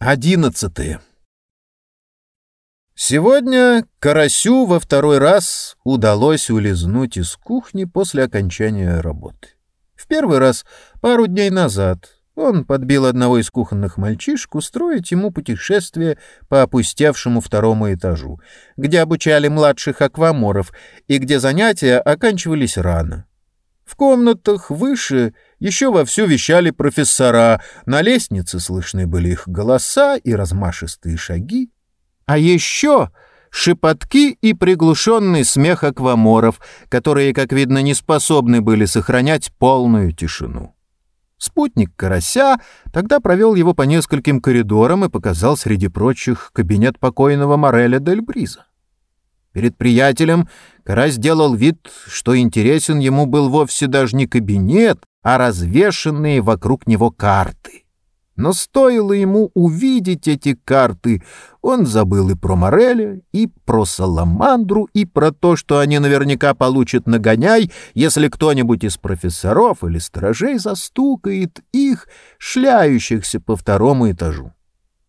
Одиннадцатое. Сегодня Карасю во второй раз удалось улизнуть из кухни после окончания работы. В первый раз пару дней назад он подбил одного из кухонных мальчишек устроить ему путешествие по опустевшему второму этажу, где обучали младших акваморов и где занятия оканчивались рано. В комнатах выше еще вовсю вещали профессора, на лестнице слышны были их голоса и размашистые шаги. А еще шепотки и приглушенный смех акваморов, которые, как видно, не способны были сохранять полную тишину. Спутник Карася тогда провел его по нескольким коридорам и показал среди прочих кабинет покойного Мореля Дель Бриза. Перед приятелем Карась сделал вид, что интересен ему был вовсе даже не кабинет, а развешенные вокруг него карты. Но стоило ему увидеть эти карты, он забыл и про Мореля, и про Саламандру, и про то, что они наверняка получат нагоняй, если кто-нибудь из профессоров или сторожей застукает их, шляющихся по второму этажу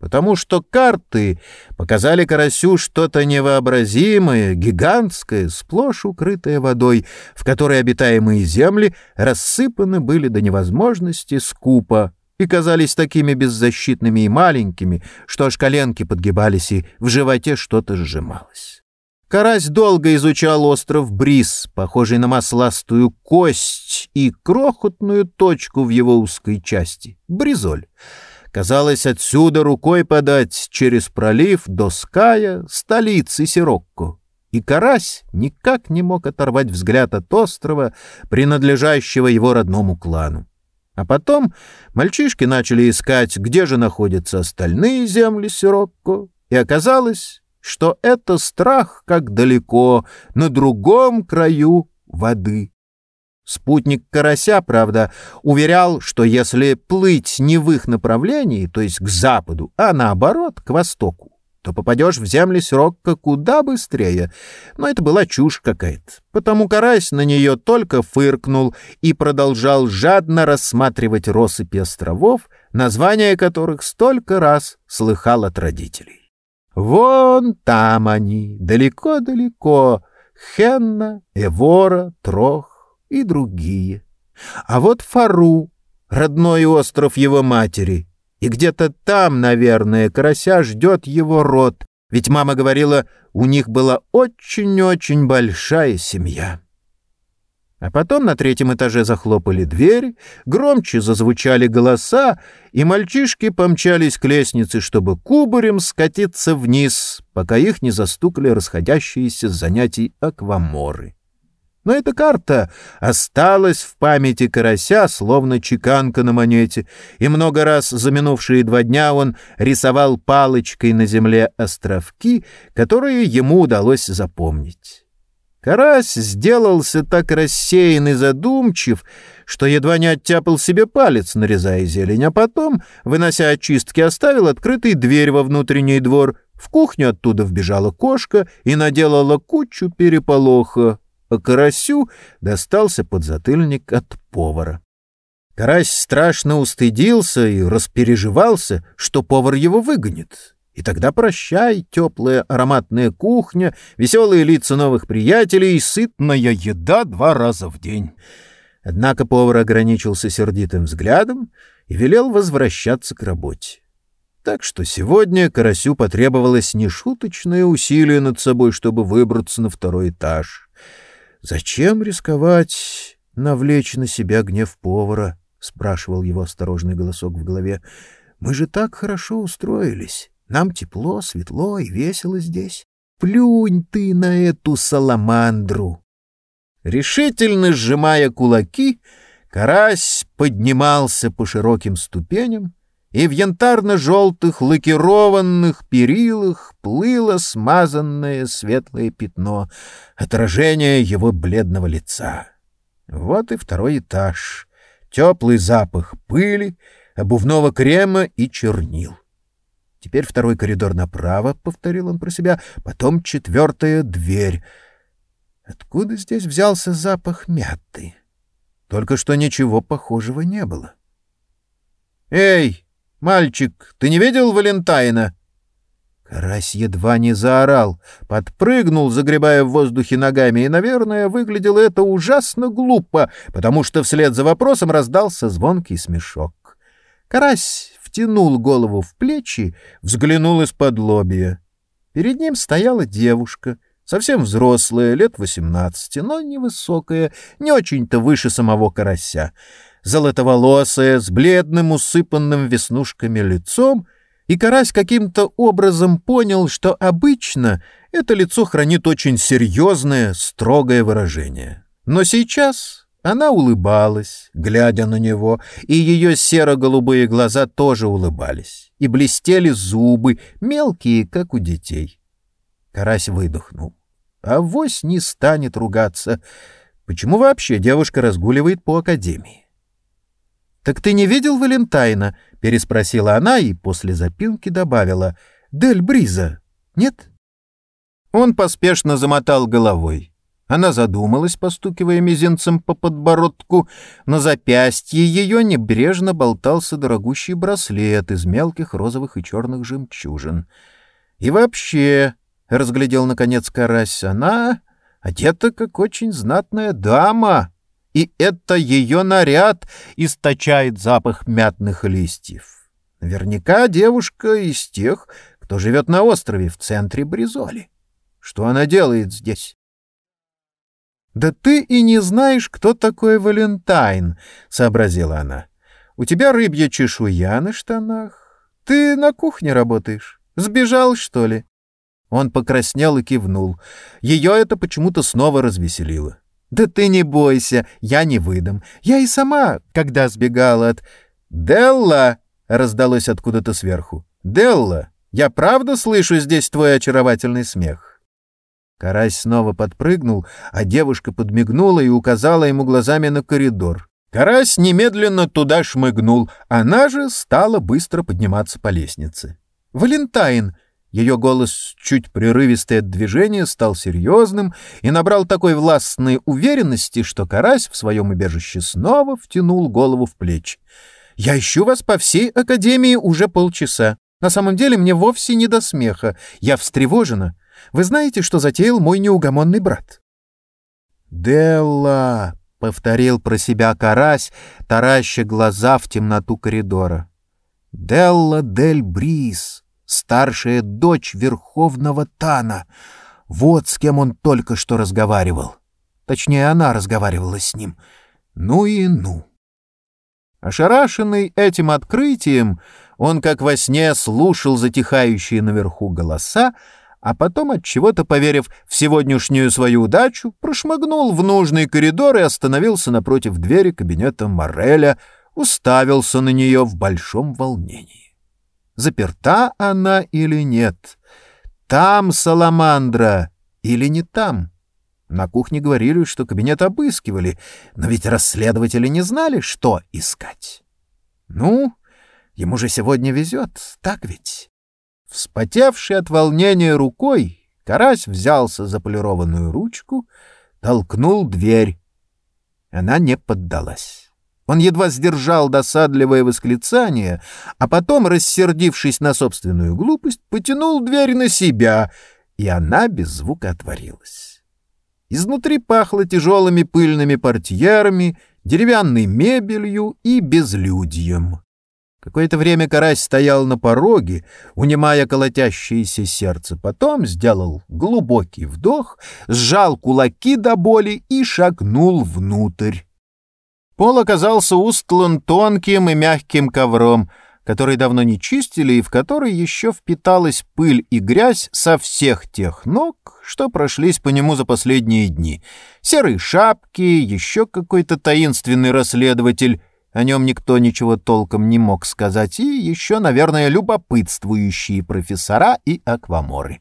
потому что карты показали Карасю что-то невообразимое, гигантское, сплошь укрытое водой, в которой обитаемые земли рассыпаны были до невозможности скупо и казались такими беззащитными и маленькими, что аж коленки подгибались и в животе что-то сжималось. Карась долго изучал остров Бриз, похожий на масластую кость и крохотную точку в его узкой части — Бризоль — Казалось, отсюда рукой подать через пролив до Ская, столицы Сирокко. И Карась никак не мог оторвать взгляд от острова, принадлежащего его родному клану. А потом мальчишки начали искать, где же находятся остальные земли Сирокко, и оказалось, что это страх как далеко, на другом краю воды. Спутник Карася, правда, уверял, что если плыть не в их направлении, то есть к западу, а наоборот, к востоку, то попадешь в земли Сирокко куда быстрее. Но это была чушь какая-то, потому Карась на нее только фыркнул и продолжал жадно рассматривать россыпи островов, названия которых столько раз слыхал от родителей. Вон там они, далеко-далеко, Хенна, Эвора, Трох, и другие. А вот Фару, родной остров его матери, и где-то там, наверное, карася ждет его род, ведь мама говорила, у них была очень-очень большая семья. А потом на третьем этаже захлопали двери, громче зазвучали голоса, и мальчишки помчались к лестнице, чтобы кубарем скатиться вниз, пока их не застукали расходящиеся с занятий акваморы. Но эта карта осталась в памяти карася, словно чеканка на монете, и много раз за минувшие два дня он рисовал палочкой на земле островки, которые ему удалось запомнить. Карась сделался так рассеян и задумчив, что едва не оттяпал себе палец, нарезая зелень, а потом, вынося очистки, оставил открытой дверь во внутренний двор. В кухню оттуда вбежала кошка и наделала кучу переполоха а карасю достался подзатыльник от повара. Карась страшно устыдился и распереживался, что повар его выгонит. И тогда прощай, теплая ароматная кухня, веселые лица новых приятелей и сытная еда два раза в день. Однако повар ограничился сердитым взглядом и велел возвращаться к работе. Так что сегодня Карасю потребовалось нешуточное усилие над собой, чтобы выбраться на второй этаж. Зачем рисковать, навлечь на себя гнев повара? спрашивал его осторожный голосок в голове. Мы же так хорошо устроились. Нам тепло, светло и весело здесь. Плюнь ты на эту саламандру. Решительно сжимая кулаки, карась поднимался по широким ступеням, и в янтарно-желтых лакированных перилах плыло смазанное светлое пятно, отражение его бледного лица. Вот и второй этаж. Теплый запах пыли, обувного крема и чернил. Теперь второй коридор направо, — повторил он про себя, — потом четвертая дверь. Откуда здесь взялся запах мяты? Только что ничего похожего не было. — Эй, «Мальчик, ты не видел Валентайна?» Карась едва не заорал, подпрыгнул, загребая в воздухе ногами, и, наверное, выглядело это ужасно глупо, потому что вслед за вопросом раздался звонкий смешок. Карась втянул голову в плечи, взглянул из-под лобья. Перед ним стояла девушка, совсем взрослая, лет восемнадцати, но невысокая, не очень-то выше самого карася, золотоволосая, с бледным, усыпанным веснушками лицом — и Карась каким-то образом понял, что обычно это лицо хранит очень серьезное, строгое выражение. Но сейчас она улыбалась, глядя на него, и ее серо-голубые глаза тоже улыбались, и блестели зубы, мелкие, как у детей. Карась выдохнул. А вось не станет ругаться. Почему вообще девушка разгуливает по академии? «Так ты не видел Валентайна?» — переспросила она и после запинки добавила. «Дель Бриза, нет?» Он поспешно замотал головой. Она задумалась, постукивая мизинцем по подбородку. На запястье ее небрежно болтался дорогущий браслет из мелких розовых и черных жемчужин. И вообще, — разглядел наконец карась, — она одета как очень знатная дама и это ее наряд источает запах мятных листьев. Наверняка девушка из тех, кто живет на острове в центре Бризоли. Что она делает здесь? — Да ты и не знаешь, кто такой Валентайн, — сообразила она. — У тебя рыбья чешуя на штанах. Ты на кухне работаешь. Сбежал, что ли? Он покраснел и кивнул. Ее это почему-то снова развеселило. «Да ты не бойся, я не выдам. Я и сама, когда сбегала от...» «Делла!» — раздалось откуда-то сверху. «Делла, я правда слышу здесь твой очаровательный смех?» Карась снова подпрыгнул, а девушка подмигнула и указала ему глазами на коридор. Карась немедленно туда шмыгнул, она же стала быстро подниматься по лестнице. «Валентайн!» Ее голос, чуть прерывистый от движения, стал серьезным и набрал такой властной уверенности, что карась в своем убежище снова втянул голову в плечи. «Я ищу вас по всей Академии уже полчаса. На самом деле мне вовсе не до смеха. Я встревожена. Вы знаете, что затеял мой неугомонный брат?» «Делла!» — повторил про себя карась, тараща глаза в темноту коридора. «Делла дель Брис!» Старшая дочь Верховного Тана. Вот с кем он только что разговаривал. Точнее, она разговаривала с ним. Ну и ну. Ошарашенный этим открытием, он как во сне слушал затихающие наверху голоса, а потом, от чего-то поверив в сегодняшнюю свою удачу, прошмыгнул в нужный коридор и остановился напротив двери кабинета Мореля, уставился на нее в большом волнении заперта она или нет. Там саламандра или не там. На кухне говорили, что кабинет обыскивали, но ведь расследователи не знали, что искать. Ну, ему же сегодня везет, так ведь? Вспотевший от волнения рукой, карась взялся за полированную ручку, толкнул дверь. Она не поддалась. Он едва сдержал досадливое восклицание, а потом, рассердившись на собственную глупость, потянул дверь на себя, и она без звука отворилась. Изнутри пахло тяжелыми пыльными портьерами, деревянной мебелью и безлюдьем. Какое-то время карась стоял на пороге, унимая колотящееся сердце, потом сделал глубокий вдох, сжал кулаки до боли и шагнул внутрь. Пол оказался устлан тонким и мягким ковром, который давно не чистили и в который еще впиталась пыль и грязь со всех тех ног, что прошлись по нему за последние дни. Серые шапки, еще какой-то таинственный расследователь, о нем никто ничего толком не мог сказать, и еще, наверное, любопытствующие профессора и акваморы.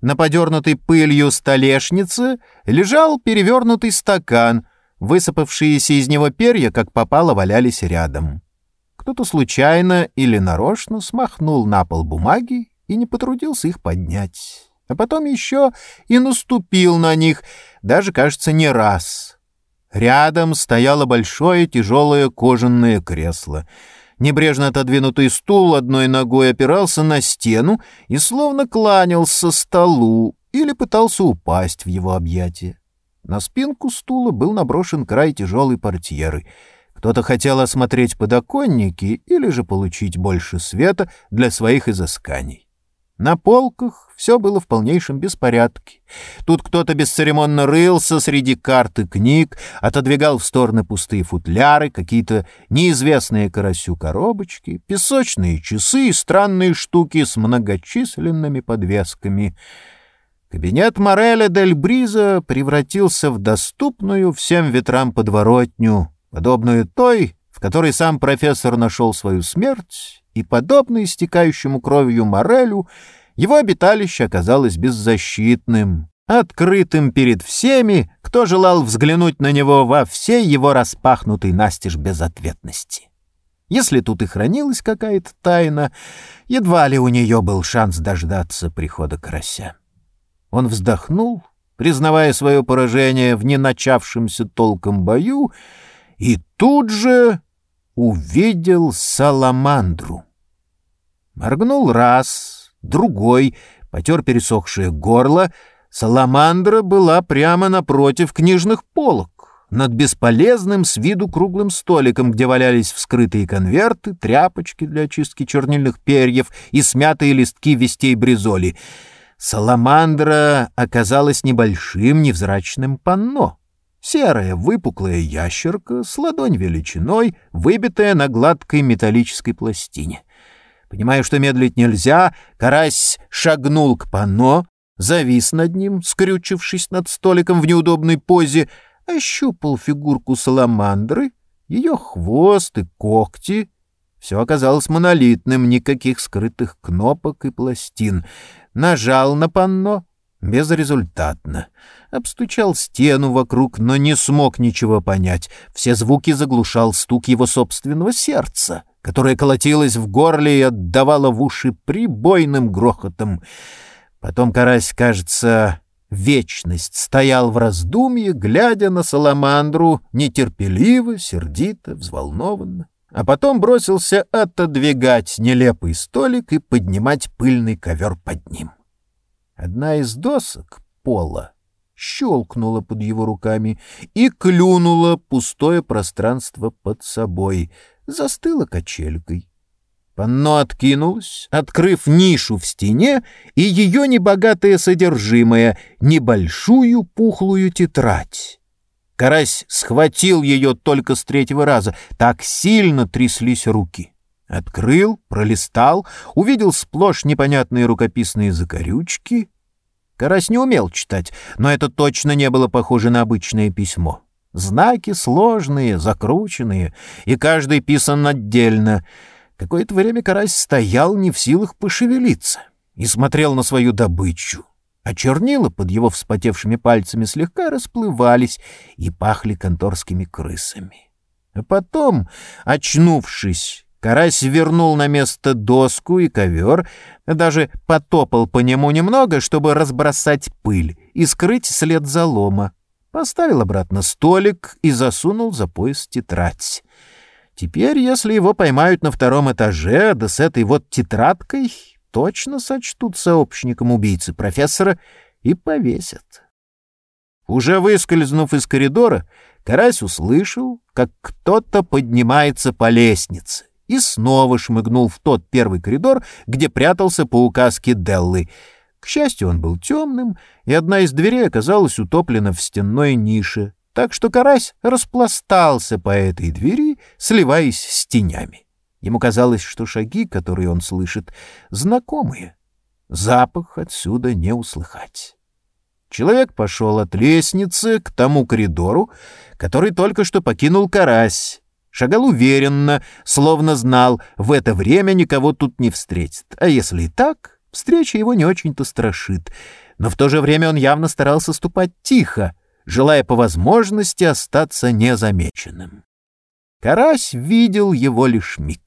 На подернутой пылью столешнице лежал перевернутый стакан — Высыпавшиеся из него перья, как попало, валялись рядом. Кто-то случайно или нарочно смахнул на пол бумаги и не потрудился их поднять. А потом еще и наступил на них, даже, кажется, не раз. Рядом стояло большое тяжелое кожаное кресло. Небрежно отодвинутый стул одной ногой опирался на стену и словно кланялся столу или пытался упасть в его объятия. На спинку стула был наброшен край тяжелой портьеры. Кто-то хотел осмотреть подоконники или же получить больше света для своих изысканий. На полках все было в полнейшем беспорядке. Тут кто-то бесцеремонно рылся среди карт и книг, отодвигал в стороны пустые футляры, какие-то неизвестные карасю коробочки, песочные часы и странные штуки с многочисленными подвесками. Кабинет Мореля дель Бриза превратился в доступную всем ветрам подворотню, подобную той, в которой сам профессор нашел свою смерть и, подобно истекающему кровью Морелю, его обиталище оказалось беззащитным, открытым перед всеми, кто желал взглянуть на него во всей его распахнутой настежь безответности. Если тут и хранилась какая-то тайна, едва ли у нее был шанс дождаться прихода карася. Он вздохнул, признавая свое поражение в не начавшемся толком бою, и тут же увидел саламандру. Моргнул раз, другой, потер пересохшее горло. Саламандра была прямо напротив книжных полок, над бесполезным с виду круглым столиком, где валялись вскрытые конверты, тряпочки для очистки чернильных перьев и смятые листки вестей Бризоли. Саламандра оказалась небольшим невзрачным панно. Серая выпуклая ящерка с ладонь величиной, выбитая на гладкой металлической пластине. Понимая, что медлить нельзя, карась шагнул к панно, завис над ним, скрючившись над столиком в неудобной позе, ощупал фигурку саламандры, ее хвост и когти. Все оказалось монолитным, никаких скрытых кнопок и пластин. Нажал на панно — безрезультатно. Обстучал стену вокруг, но не смог ничего понять. Все звуки заглушал стук его собственного сердца которая колотилась в горле и отдавала в уши прибойным грохотом. Потом карась, кажется, вечность стоял в раздумье, глядя на саламандру нетерпеливо, сердито, взволнованно, а потом бросился отодвигать нелепый столик и поднимать пыльный ковер под ним. Одна из досок пола щелкнула под его руками и клюнула пустое пространство под собой — застыла качелькой. Панно откинулось, открыв нишу в стене и ее небогатое содержимое, небольшую пухлую тетрадь. Карась схватил ее только с третьего раза, так сильно тряслись руки. Открыл, пролистал, увидел сплошь непонятные рукописные закорючки. Карась не умел читать, но это точно не было похоже на обычное письмо. Знаки сложные, закрученные, и каждый писан отдельно. Какое-то время карась стоял не в силах пошевелиться и смотрел на свою добычу. А чернила под его вспотевшими пальцами слегка расплывались и пахли конторскими крысами. А потом, очнувшись, Карась вернул на место доску и ковер, даже потопал по нему немного, чтобы разбросать пыль и скрыть след залома поставил обратно столик и засунул за пояс тетрадь. Теперь, если его поймают на втором этаже, да с этой вот тетрадкой, точно сочтут сообщником убийцы профессора и повесят. Уже выскользнув из коридора, Карась услышал, как кто-то поднимается по лестнице и снова шмыгнул в тот первый коридор, где прятался по указке Деллы — к счастью, он был темным, и одна из дверей оказалась утоплена в стенной нише, так что карась распластался по этой двери, сливаясь с тенями. Ему казалось, что шаги, которые он слышит, знакомые. Запах отсюда не услыхать. Человек пошел от лестницы к тому коридору, который только что покинул карась. Шагал уверенно, словно знал, в это время никого тут не встретит. А если и так, Встреча его не очень-то страшит, но в то же время он явно старался ступать тихо, желая по возможности остаться незамеченным. Карась видел его лишь миг.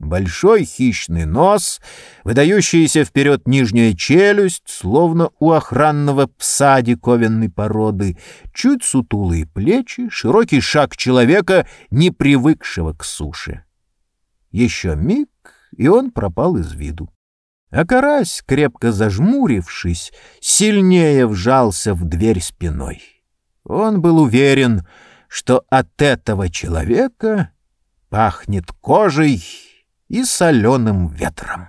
Большой хищный нос, выдающаяся вперед нижняя челюсть, словно у охранного пса диковинной породы, чуть сутулые плечи, широкий шаг человека, не привыкшего к суше. Еще миг, и он пропал из виду. А карась, крепко зажмурившись, сильнее вжался в дверь спиной. Он был уверен, что от этого человека пахнет кожей и соленым ветром.